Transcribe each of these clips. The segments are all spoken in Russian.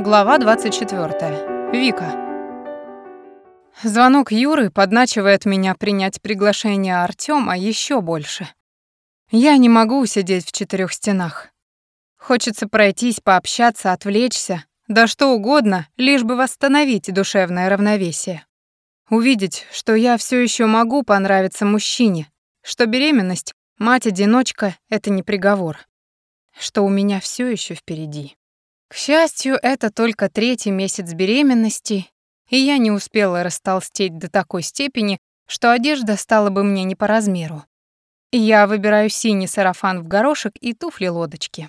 Глава 24. Вика. Звонок Юры подначивает меня принять приглашение Артёма еще больше. Я не могу сидеть в четырех стенах. Хочется пройтись, пообщаться, отвлечься, да что угодно, лишь бы восстановить душевное равновесие. Увидеть, что я все еще могу понравиться мужчине, что беременность, мать-одиночка — это не приговор, что у меня все еще впереди. К счастью, это только третий месяц беременности, и я не успела растолстеть до такой степени, что одежда стала бы мне не по размеру. Я выбираю синий сарафан в горошек и туфли-лодочки.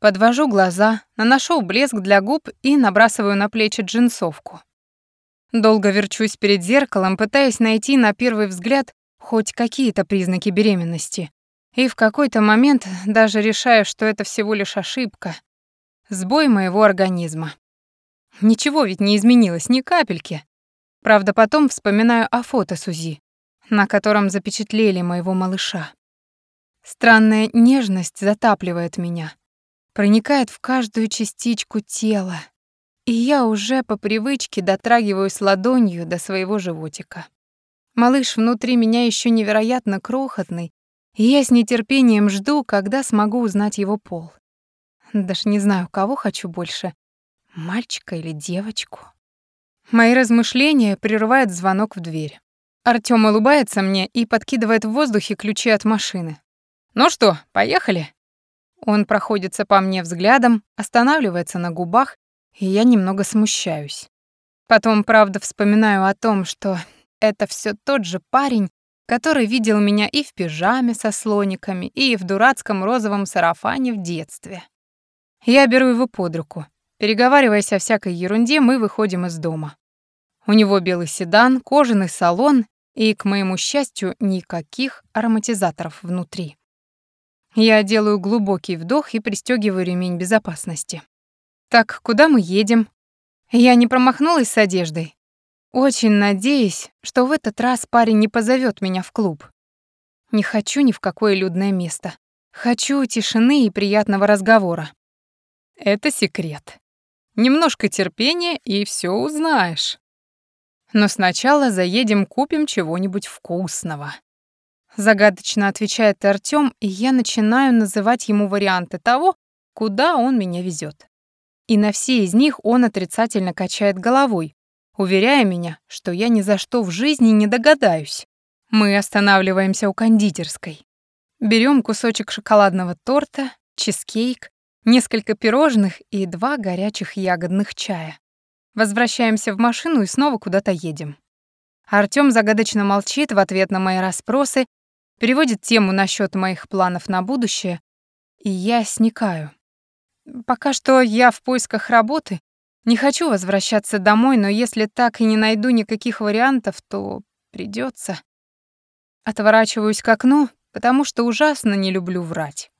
Подвожу глаза, наношу блеск для губ и набрасываю на плечи джинсовку. Долго верчусь перед зеркалом, пытаясь найти на первый взгляд хоть какие-то признаки беременности. И в какой-то момент даже решаю, что это всего лишь ошибка, Сбой моего организма. Ничего ведь не изменилось, ни капельки. Правда, потом вспоминаю о фото Сузи, на котором запечатлели моего малыша. Странная нежность затапливает меня, проникает в каждую частичку тела, и я уже по привычке дотрагиваюсь ладонью до своего животика. Малыш внутри меня еще невероятно крохотный, и я с нетерпением жду, когда смогу узнать его пол. Даже не знаю, кого хочу больше, мальчика или девочку. Мои размышления прерывает звонок в дверь. Артём улыбается мне и подкидывает в воздухе ключи от машины. «Ну что, поехали?» Он проходится по мне взглядом, останавливается на губах, и я немного смущаюсь. Потом, правда, вспоминаю о том, что это все тот же парень, который видел меня и в пижаме со слониками, и в дурацком розовом сарафане в детстве. Я беру его под руку. Переговариваясь о всякой ерунде, мы выходим из дома. У него белый седан, кожаный салон и, к моему счастью, никаких ароматизаторов внутри. Я делаю глубокий вдох и пристегиваю ремень безопасности. Так, куда мы едем? Я не промахнулась с одеждой. Очень надеюсь, что в этот раз парень не позовет меня в клуб. Не хочу ни в какое людное место. Хочу тишины и приятного разговора. Это секрет. Немножко терпения, и все узнаешь. Но сначала заедем, купим чего-нибудь вкусного. Загадочно отвечает Артём, и я начинаю называть ему варианты того, куда он меня везет. И на все из них он отрицательно качает головой, уверяя меня, что я ни за что в жизни не догадаюсь. Мы останавливаемся у кондитерской. Берем кусочек шоколадного торта, чизкейк, несколько пирожных и два горячих ягодных чая. Возвращаемся в машину и снова куда-то едем. Артём загадочно молчит в ответ на мои расспросы, переводит тему насчет моих планов на будущее, и я сникаю. Пока что я в поисках работы, не хочу возвращаться домой, но если так и не найду никаких вариантов, то придется. Отворачиваюсь к окну, потому что ужасно не люблю врать.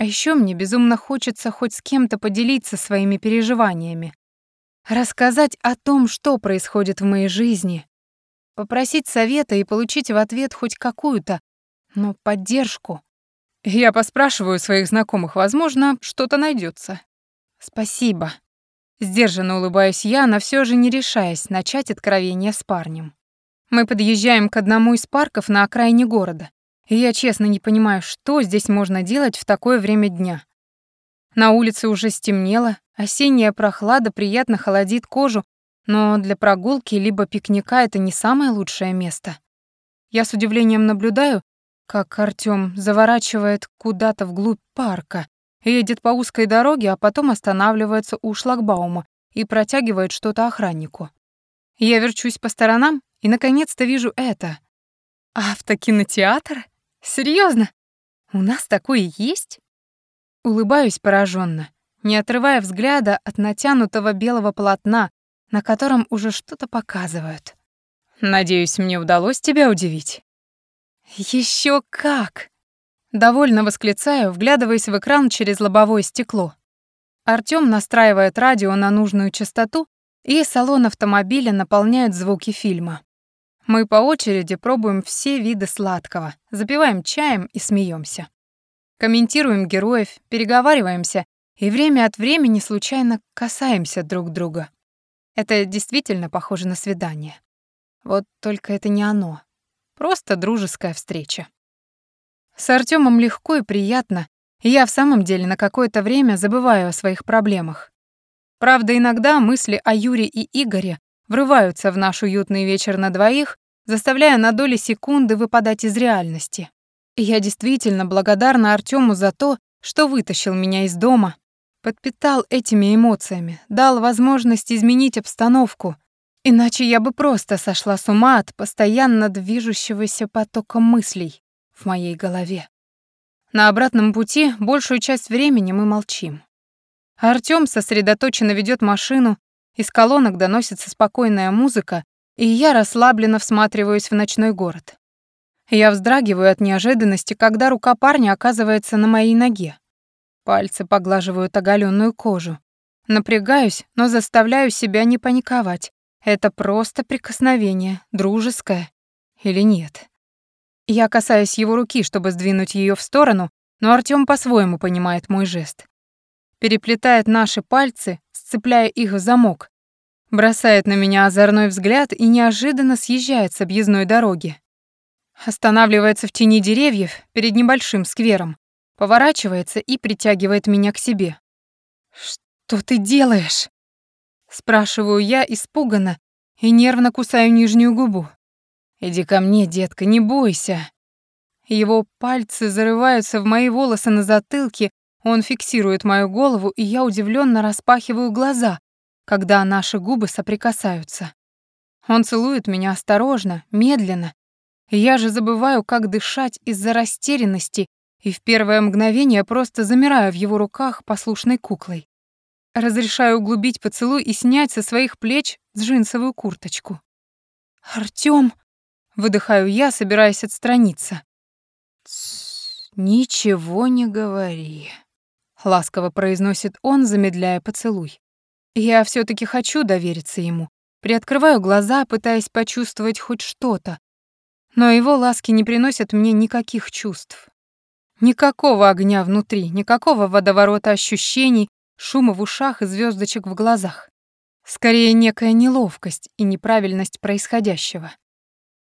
А еще мне безумно хочется хоть с кем-то поделиться своими переживаниями. Рассказать о том, что происходит в моей жизни. Попросить совета и получить в ответ хоть какую-то, но поддержку. Я поспрашиваю своих знакомых, возможно, что-то найдется. Спасибо. Сдержанно улыбаюсь я, но все же не решаясь начать откровение с парнем. Мы подъезжаем к одному из парков на окраине города и я честно не понимаю, что здесь можно делать в такое время дня. На улице уже стемнело, осенняя прохлада приятно холодит кожу, но для прогулки либо пикника это не самое лучшее место. Я с удивлением наблюдаю, как Артём заворачивает куда-то вглубь парка, едет по узкой дороге, а потом останавливается у шлагбаума и протягивает что-то охраннику. Я верчусь по сторонам и наконец-то вижу это. Автокинотеатр? Серьезно? У нас такое есть? Улыбаюсь пораженно, не отрывая взгляда от натянутого белого полотна, на котором уже что-то показывают. Надеюсь, мне удалось тебя удивить. Еще как! Довольно восклицаю, вглядываясь в экран через лобовое стекло. Артём настраивает радио на нужную частоту, и салон автомобиля наполняет звуки фильма. Мы по очереди пробуем все виды сладкого, запиваем чаем и смеемся. Комментируем героев, переговариваемся и время от времени случайно касаемся друг друга. Это действительно похоже на свидание. Вот только это не оно. Просто дружеская встреча. С Артёмом легко и приятно, и я в самом деле на какое-то время забываю о своих проблемах. Правда, иногда мысли о Юре и Игоре врываются в наш уютный вечер на двоих, заставляя на доли секунды выпадать из реальности. И я действительно благодарна Артёму за то, что вытащил меня из дома, подпитал этими эмоциями, дал возможность изменить обстановку, иначе я бы просто сошла с ума от постоянно движущегося потока мыслей в моей голове. На обратном пути большую часть времени мы молчим. Артём сосредоточенно ведёт машину, из колонок доносится спокойная музыка, и я расслабленно всматриваюсь в ночной город. Я вздрагиваю от неожиданности, когда рука парня оказывается на моей ноге. Пальцы поглаживают оголенную кожу. Напрягаюсь, но заставляю себя не паниковать. Это просто прикосновение, дружеское или нет. Я касаюсь его руки, чтобы сдвинуть ее в сторону, но Артём по-своему понимает мой жест. Переплетает наши пальцы, сцепляя их в замок. Бросает на меня озорной взгляд и неожиданно съезжает с объездной дороги. Останавливается в тени деревьев перед небольшим сквером, поворачивается и притягивает меня к себе. «Что ты делаешь?» Спрашиваю я испуганно и нервно кусаю нижнюю губу. «Иди ко мне, детка, не бойся». Его пальцы зарываются в мои волосы на затылке, он фиксирует мою голову, и я удивленно распахиваю глаза, когда наши губы соприкасаются. Он целует меня осторожно, медленно. Я же забываю, как дышать из-за растерянности, и в первое мгновение просто замираю в его руках послушной куклой. Разрешаю углубить поцелуй и снять со своих плеч джинсовую курточку. «Артём!» Выдыхаю я, собираясь отстраниться. «Ничего не говори», — ласково произносит он, замедляя поцелуй. Я все таки хочу довериться ему. Приоткрываю глаза, пытаясь почувствовать хоть что-то. Но его ласки не приносят мне никаких чувств. Никакого огня внутри, никакого водоворота ощущений, шума в ушах и звездочек в глазах. Скорее, некая неловкость и неправильность происходящего.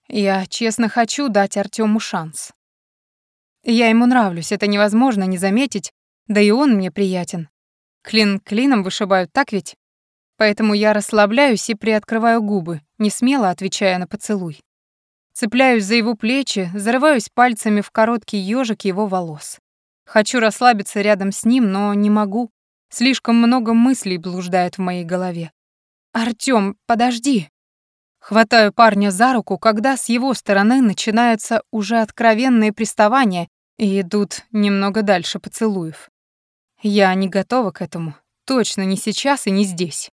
Я честно хочу дать Артёму шанс. Я ему нравлюсь, это невозможно не заметить, да и он мне приятен. Клин клином вышибают, так ведь? Поэтому я расслабляюсь и приоткрываю губы, не смело отвечая на поцелуй. Цепляюсь за его плечи, зарываюсь пальцами в короткий ёжик его волос. Хочу расслабиться рядом с ним, но не могу. Слишком много мыслей блуждает в моей голове. «Артём, подожди!» Хватаю парня за руку, когда с его стороны начинаются уже откровенные приставания и идут немного дальше поцелуев. Я не готова к этому. Точно не сейчас и не здесь.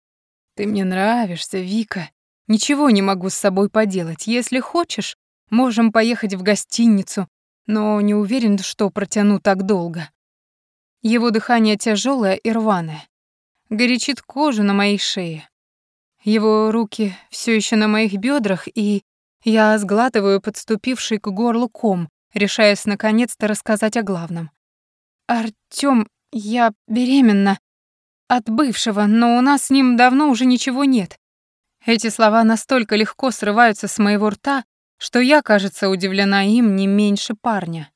Ты мне нравишься, Вика. Ничего не могу с собой поделать. Если хочешь, можем поехать в гостиницу, но не уверен, что протяну так долго. Его дыхание тяжелое и рваное. Горячит кожу на моей шее. Его руки все еще на моих бедрах, и я сглатываю подступивший к горлу ком, решаясь наконец-то рассказать о главном. «Артём, я беременна. От бывшего, но у нас с ним давно уже ничего нет». Эти слова настолько легко срываются с моего рта, что я, кажется, удивлена им не меньше парня.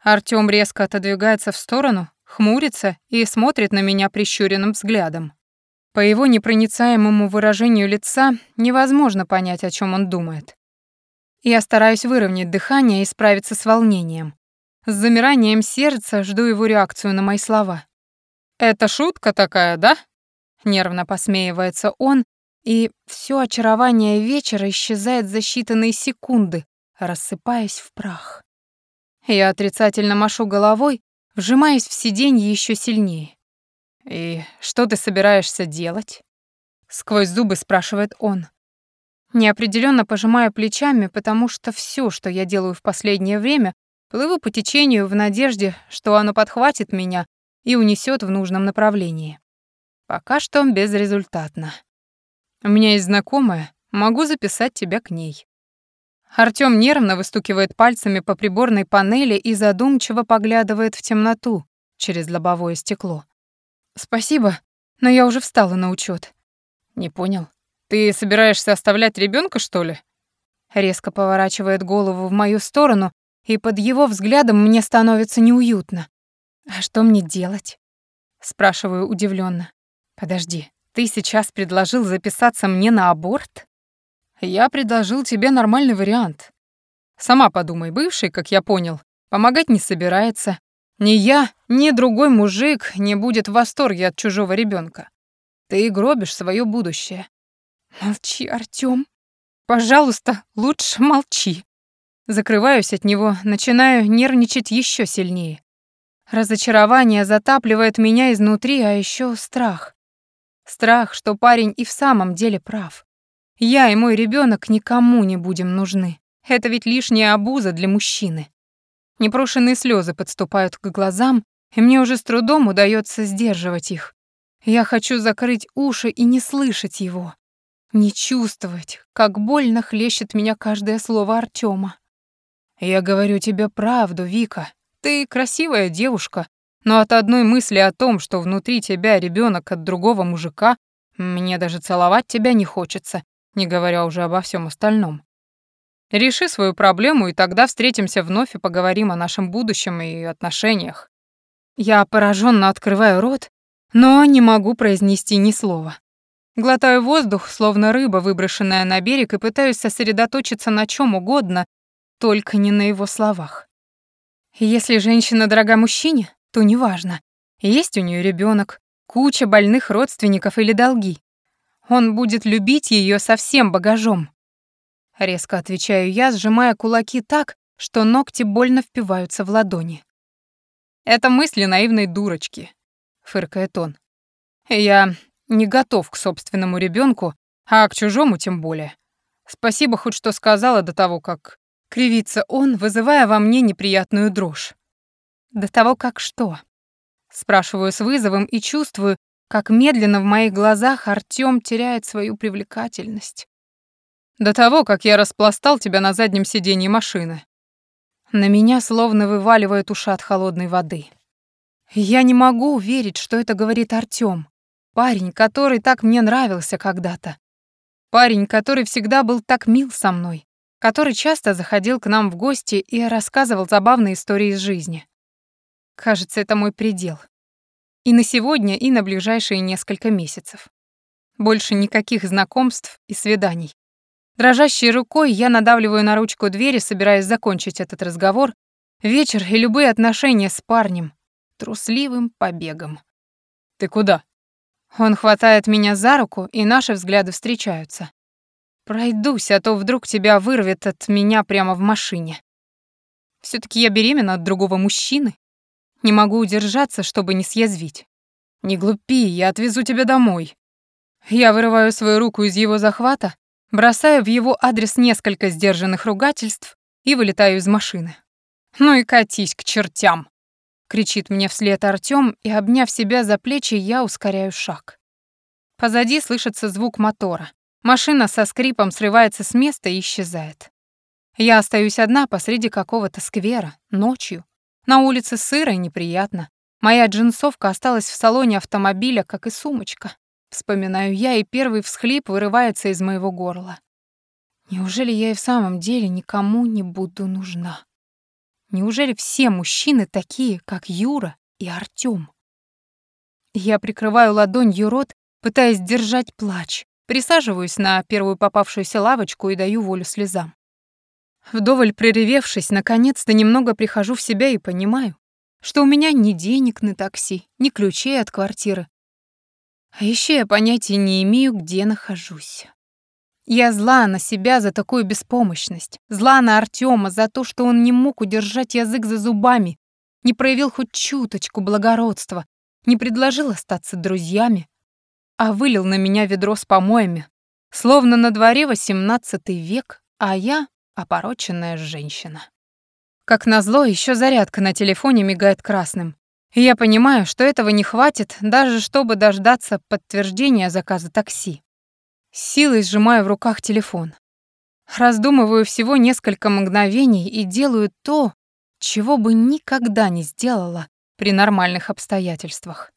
Артём резко отодвигается в сторону, хмурится и смотрит на меня прищуренным взглядом. По его непроницаемому выражению лица невозможно понять, о чем он думает. Я стараюсь выровнять дыхание и справиться с волнением. С замиранием сердца жду его реакцию на мои слова. «Это шутка такая, да?» Нервно посмеивается он, и все очарование вечера исчезает за считанные секунды, рассыпаясь в прах. Я отрицательно машу головой, вжимаясь в сиденье еще сильнее. «И что ты собираешься делать?» Сквозь зубы спрашивает он. Неопределенно пожимаю плечами, потому что все, что я делаю в последнее время, плыву по течению в надежде, что оно подхватит меня и унесет в нужном направлении. Пока что безрезультатно. У меня есть знакомая, могу записать тебя к ней. Артём нервно выстукивает пальцами по приборной панели и задумчиво поглядывает в темноту через лобовое стекло. Спасибо, но я уже встала на учет. Не понял. Ты собираешься оставлять ребенка, что ли? Резко поворачивает голову в мою сторону, и под его взглядом мне становится неуютно. А что мне делать? спрашиваю удивленно. Подожди, ты сейчас предложил записаться мне на аборт? Я предложил тебе нормальный вариант. Сама подумай, бывший, как я понял, помогать не собирается. Ни я, ни другой мужик не будет в восторге от чужого ребенка. Ты гробишь свое будущее. Молчи, Артём. Пожалуйста, лучше молчи. Закрываюсь от него, начинаю нервничать еще сильнее. Разочарование затапливает меня изнутри, а еще страх. Страх, что парень и в самом деле прав. Я и мой ребенок никому не будем нужны. Это ведь лишняя обуза для мужчины. Непрошенные слезы подступают к глазам, и мне уже с трудом удается сдерживать их. Я хочу закрыть уши и не слышать его. Не чувствовать, как больно хлещет меня каждое слово Артема. Я говорю тебе правду, Вика. Ты красивая девушка, но от одной мысли о том, что внутри тебя ребенок от другого мужика, мне даже целовать тебя не хочется не говоря уже обо всем остальном. Реши свою проблему, и тогда встретимся вновь и поговорим о нашем будущем и отношениях. Я пораженно открываю рот, но не могу произнести ни слова. Глотаю воздух, словно рыба, выброшенная на берег, и пытаюсь сосредоточиться на чем угодно, только не на его словах. Если женщина дорога мужчине, то неважно, есть у нее ребенок, куча больных родственников или долги. Он будет любить ее со всем багажом. Резко отвечаю я, сжимая кулаки так, что ногти больно впиваются в ладони. «Это мысли наивной дурочки», — фыркает он. «Я не готов к собственному ребенку, а к чужому тем более. Спасибо хоть что сказала до того, как...» Кривится он, вызывая во мне неприятную дрожь. «До того, как что?» Спрашиваю с вызовом и чувствую, как медленно в моих глазах Артём теряет свою привлекательность. До того, как я распластал тебя на заднем сиденье машины. На меня словно вываливает ушат холодной воды. Я не могу верить, что это говорит Артём. Парень, который так мне нравился когда-то. Парень, который всегда был так мил со мной, который часто заходил к нам в гости и рассказывал забавные истории из жизни. Кажется, это мой предел. И на сегодня, и на ближайшие несколько месяцев. Больше никаких знакомств и свиданий. Дрожащей рукой я надавливаю на ручку двери, собираясь закончить этот разговор, вечер и любые отношения с парнем, трусливым побегом. «Ты куда?» Он хватает меня за руку, и наши взгляды встречаются. Пройдусь, а то вдруг тебя вырвет от меня прямо в машине. все таки я беременна от другого мужчины. Не могу удержаться, чтобы не съязвить. «Не глупи, я отвезу тебя домой». Я вырываю свою руку из его захвата, бросаю в его адрес несколько сдержанных ругательств и вылетаю из машины. «Ну и катись к чертям!» — кричит мне вслед Артём, и, обняв себя за плечи, я ускоряю шаг. Позади слышится звук мотора. Машина со скрипом срывается с места и исчезает. Я остаюсь одна посреди какого-то сквера, ночью, на улице сыро и неприятно. Моя джинсовка осталась в салоне автомобиля, как и сумочка. Вспоминаю я, и первый всхлип вырывается из моего горла. Неужели я и в самом деле никому не буду нужна? Неужели все мужчины такие, как Юра и Артём? Я прикрываю ладонью рот, пытаясь держать плач, присаживаюсь на первую попавшуюся лавочку и даю волю слезам. Вдоволь приревевшись, наконец-то немного прихожу в себя и понимаю, что у меня ни денег на такси, ни ключей от квартиры. А еще я понятия не имею, где нахожусь. Я зла на себя за такую беспомощность, зла на Артема за то, что он не мог удержать язык за зубами, не проявил хоть чуточку благородства, не предложил остаться друзьями, а вылил на меня ведро с помоями, словно на дворе восемнадцатый век, а я опороченная женщина. Как назло, еще зарядка на телефоне мигает красным. И я понимаю, что этого не хватит, даже чтобы дождаться подтверждения заказа такси. Силой сжимаю в руках телефон. Раздумываю всего несколько мгновений и делаю то, чего бы никогда не сделала при нормальных обстоятельствах.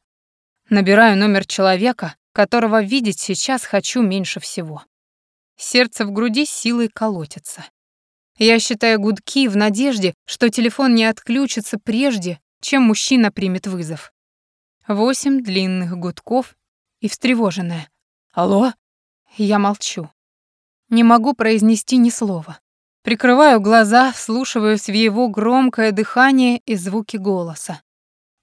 Набираю номер человека, которого видеть сейчас хочу меньше всего. Сердце в груди силой колотится. Я считаю гудки в надежде, что телефон не отключится прежде, чем мужчина примет вызов. Восемь длинных гудков и встревоженная. «Алло?» Я молчу. Не могу произнести ни слова. Прикрываю глаза, вслушиваюсь в его громкое дыхание и звуки голоса.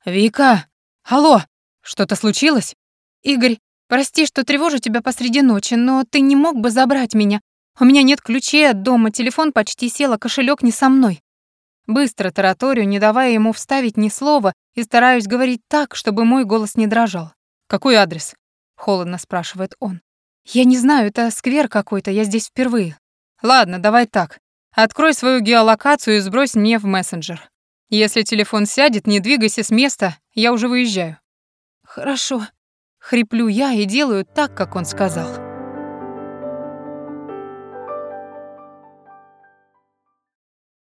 «Вика! Алло! Что-то случилось?» «Игорь, прости, что тревожу тебя посреди ночи, но ты не мог бы забрать меня? У меня нет ключей от дома, телефон почти сел, а кошелек не со мной». Быстро тараторю, не давая ему вставить ни слова, и стараюсь говорить так, чтобы мой голос не дрожал. «Какой адрес?» — холодно спрашивает он. «Я не знаю, это сквер какой-то, я здесь впервые». «Ладно, давай так. Открой свою геолокацию и сбрось мне в мессенджер. Если телефон сядет, не двигайся с места, я уже выезжаю». «Хорошо». Хриплю я и делаю так, как он сказал.